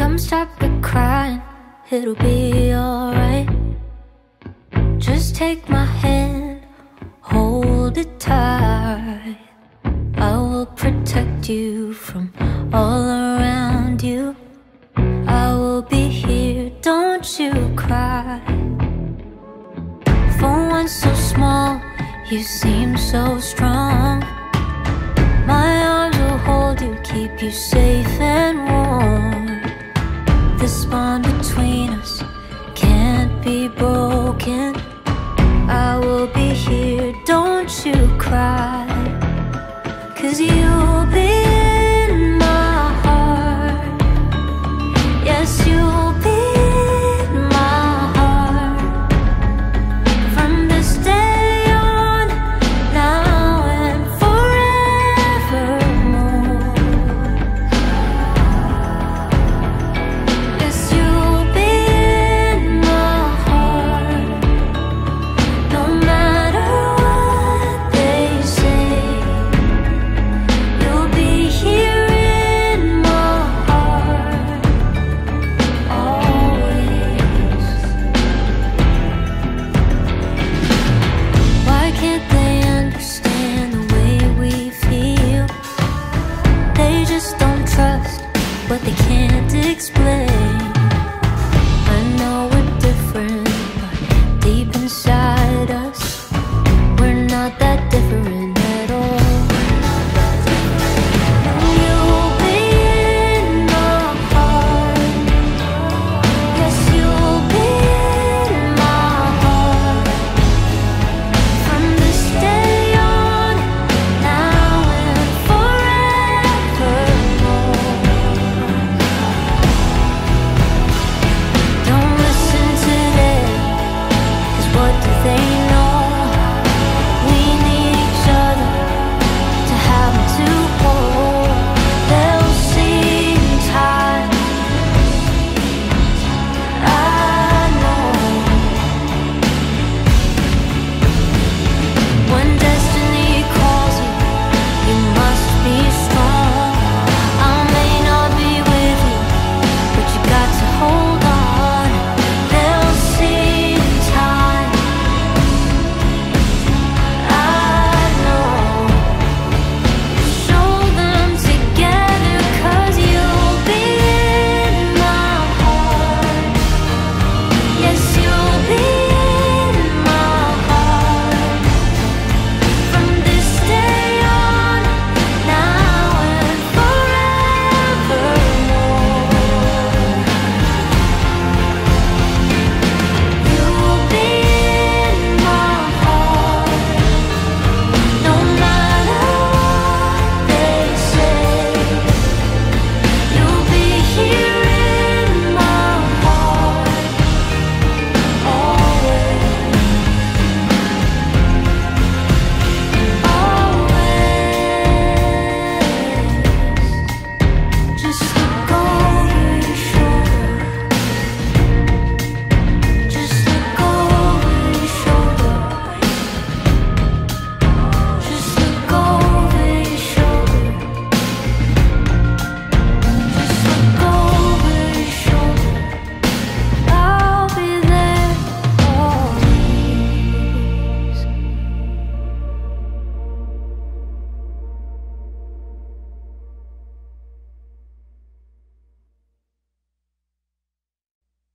come stop it crying, it'll be alright. Just take my hand, hold it tight. I will protect you from all around you. I will be here, don't you cry. For one so small, you seem so strong. My arms will hold you, keep you safe. This bond between us can't be broken. I will be here, don't you cry. Cause you'll be in my heart. Yes,